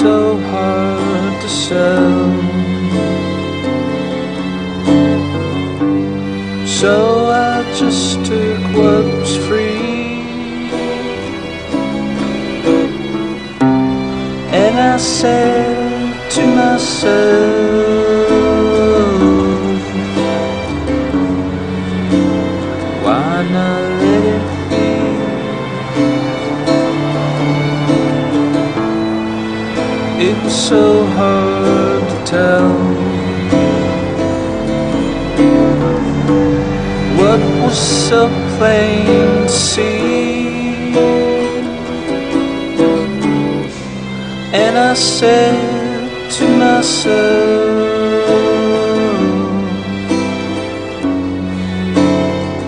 so hard to sell. So I just took what was free. And I said to myself, It was so hard to tell what was so plain to see. And I said to myself,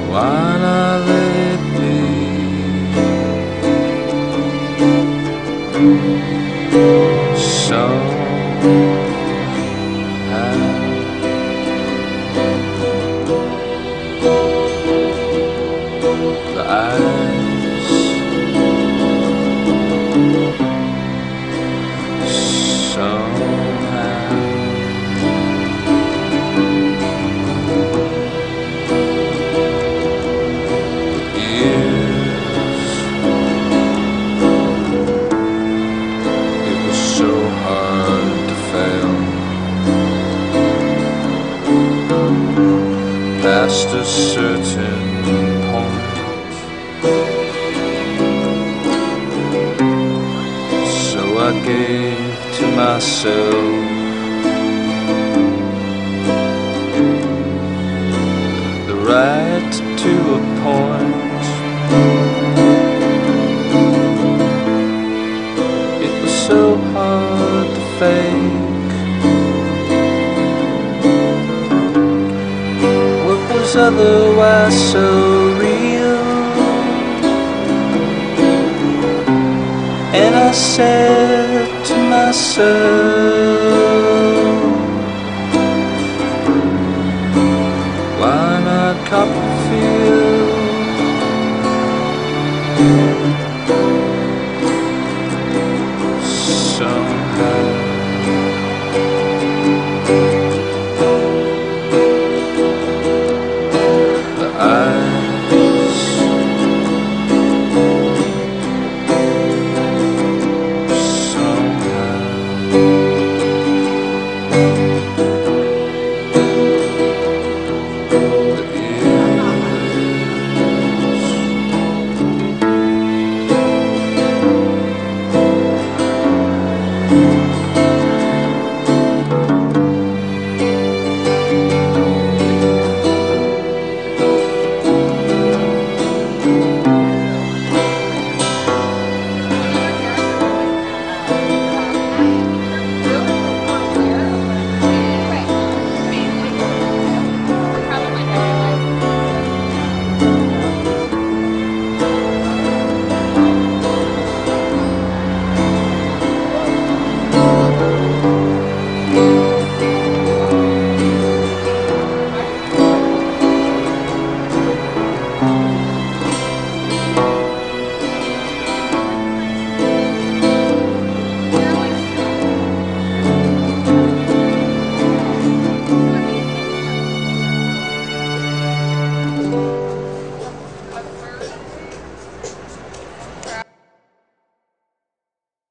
Why not let it be? The eyes somehow past a certain I gave to myself the right to a point. It was so hard to fake. What was otherwise so myself to myself. Why not Copperfield? you.